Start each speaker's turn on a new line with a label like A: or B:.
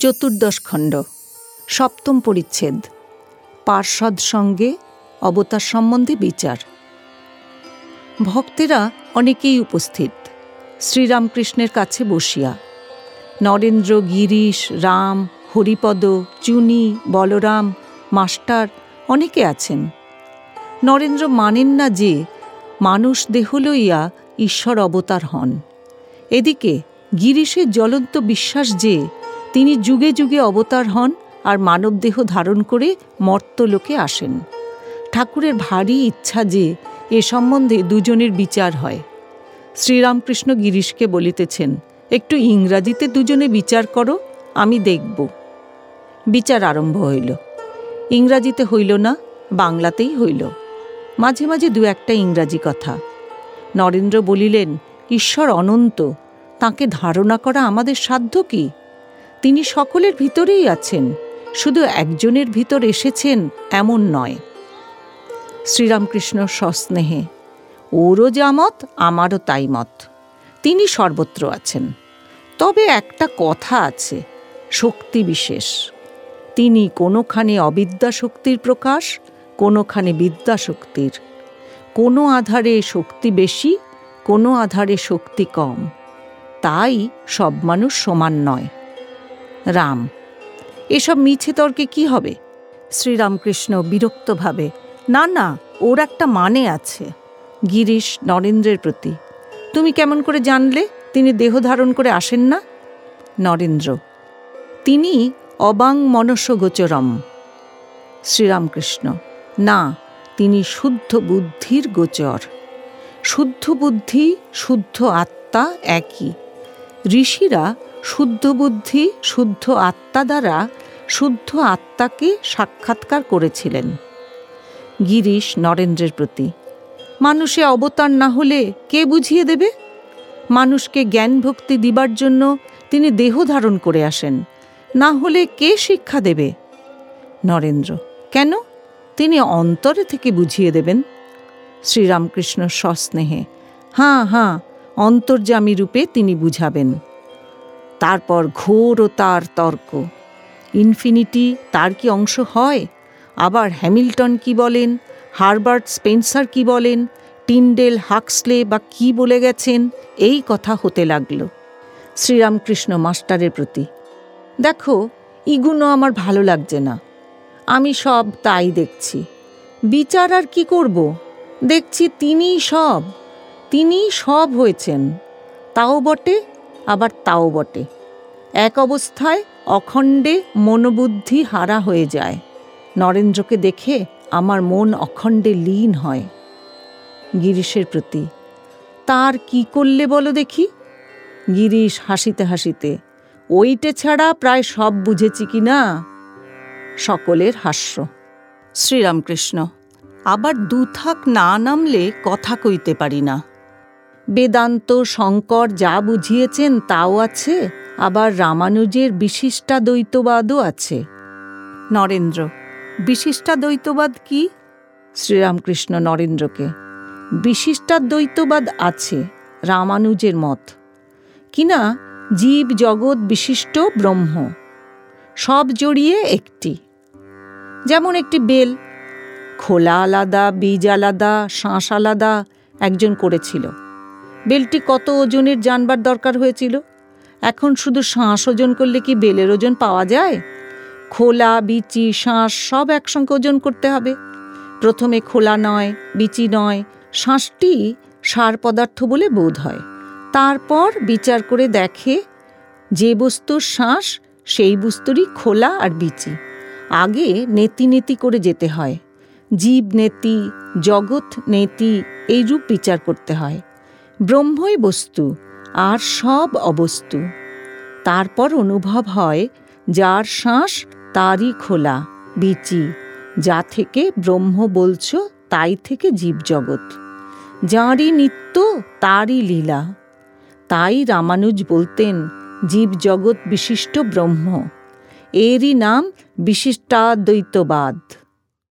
A: চতুর্দশ খণ্ড, সপ্তম পরিচ্ছেদ, পার্ষদ সঙ্গে অবতার সম্বন্ধে বিচার। ভক্তেরা অনেকেই উপস্থিত, শ্রীরামকৃষ্ণের কাছে বসিয়া। নরেন্দ্র, গিরিশ, রাম, হরিপদ, চুনি, বলরাম, মাস্টার অনেকে আছেন। নরেন্দ্র মানেন না যে মানুষ দেহ লইয়া ঈশ্বর অবতার হন। এদিকে গিরিশের জ্বলন্ত বিশ্বাস যে তিনি যুগে যুগে অবতার হন আর মানবদেহ ধারণ করে মর্তলোকে আসেন। ঠাকুরের ভারী ইচ্ছা যে এ সম্বন্ধে দুজনের বিচার হয়। শ্রীরামকৃষ্ণ গিরিশকে বলিতেছেন, একটু ইংরাজিতে দুজনে বিচার করো, আমি দেখব। বিচার আরম্ভ হইল। ইংরাজিতে হইল না, বাংলাতেই হইল। মাঝে মাঝে দু একটা ইংরাজি কথা। নরেন্দ্র বলিলেন, ঈশ্বর অনন্ত, তাকে ধারণা করা আমাদের সাধ্য কি? তিনি সকলের ভিতরেই আছেন, শুধু একজনের ভিতর এসেছেন এমন নয়। শ্রীরামকৃষ্ণ সস্নেহে, ওরও যা মত, আমারও তাই মত। তিনি সর্বত্র আছেন। তবে একটা কথা আছে, শক্তি বিশেষ। তিনি কোনোখানে অবিদ্যা শক্তির প্রকাশ, কোনোখানে বিদ্যা শক্তির কোনো আধারে শক্তি বেশি, কোনো আধারে শক্তি কম। তাই সব মানুষ সমান নয়। রাম। এসব মিছে তর্কে কি হবে? শ্রীরামকৃষ্ণ বিরক্তভাবে, না না, ওর একটা মানে আছে। গিরিশ নরেন্দ্রের প্রতি। তুমি কেমন করে জানলে? তিনি দেহ ধারণ করে আসেন না? নরেন্দ্র, তিনি অবাং মনসগোচরম শ্রীরামকৃষ্ণ, না, তিনি শুদ্ধ বুদ্ধির গোচর। শুদ্ধ বুদ্ধি, শুদ্ধ আত্মা একই। ঋষিরা শুদ্ধ বুদ্ধি, শুদ্ধ আত্মা দ্বারা শুদ্ধ আত্মাকে সাক্ষাৎকার করেছিলেন। গিরিশ নরেন্দ্রের প্রতি, মানুষে অবতার না হলে কে বুঝিয়ে দেবে? মানুষকে জ্ঞান ভক্তি দিবার জন্য তিনি দেহ ধারণ করে আসেন, না হলে কে শিক্ষা দেবে? নরেন্দ্র, কেন? তিনি অন্তরে থেকে বুঝিয়ে দেবেন। শ্রীরামকৃষ্ণ সস্নেহে হাঁ হাঁ অন্তর্জামী রূপে তিনি বুঝাবেন। তারপর ঘোর ও তার তর্ক। ইনফিনিটি তার কি অংশ হয়? আবার হ্যামিল্টন কি বলেন? হারবার্ট স্পেন্সার কি বলেন? টিন্ডেল হাক্সলে বা কি বলে গেছেন? এই কথা হতে লাগল। শ্রীরামকৃষ্ণ মাস্টারের প্রতি, দেখো ইগুনো আমার ভালো লাগছে না। আমি সব তাই দেখছি। বিচার আর কি করব? দেখছি তিনিই সব। তিনিই সব হয়েছেন। তাও বটে? আবার তাও বটে। এক অবস্থায় অখণ্ডে মনোবুদ্ধি হারা হয়ে যায়। নরেন্দ্রকে দেখে আমার মন অখণ্ডে লীন হয়। গিরিশের প্রতি, তার কি করলে বলো দেখি? গিরিশ হাসিতে হাসিতে, ওইটে ছাড়া প্রায় সব বুঝেছি কি না? সকলের হাস্য। শ্রীরামকৃষ্ণ, আবার দুথাক না নামলে কথা কইতে পারি না। বেদান্ত শঙ্কর যা বুঝিয়েছেন তাও আছে, আবার রামানুজের বিশিষ্টাদ্বৈতবাদও আছে। নরেন্দ্র, বিশিষ্টাদ্বৈতবাদ কি? শ্রীরামকৃষ্ণ নরেন্দ্রকে, বিশিষ্টাদ্বৈতবাদ আছে, রামানুজের মত। কিনা, জীব জগৎ বিশিষ্ট ব্রহ্ম, সব জড়িয়ে একটি। যেমন একটি বেল, খোলা আলাদা, বীজ আলাদা, শাঁস আলাদা একজন করেছিল। বেলটি কত ওজনের জানবার দরকার হয়েছিল? এখন শুধু শাঁস ওজন করলে কি বেলের ওজন পাওয়া যায়? খোলা, বিচি শাঁস সব একসঙ্গে ওজন করতে হবে। প্রথমে খোলা নয়, বিচি নয় শাঁসটি সার পদার্থ বলে বোধ হয়। তারপর বিচার করে দেখে যে বস্তুর শ্বাস, সেই বস্তুরই খোলা আর বিচি। আগে নেতি নেতি করে যেতে হয়। জীব নেতি, জগৎ নেতি এই রূপ বিচার করতে হয়। ব্রহ্মই বস্তু, আর সব অবস্তু। তারপর অনুভব হয়, যার শ্বাস তারই খোলা, বিচি, যা থেকে ব্রহ্ম বলছ, তাই থেকে জীবজগৎ। যাঁরই নিত্য, তারই লীলা। তাই রামানুজ বলতেন, জীবজগৎ বিশিষ্ট ব্রহ্ম। এরই নাম বিশিষ্টাদ্বৈতবাদ।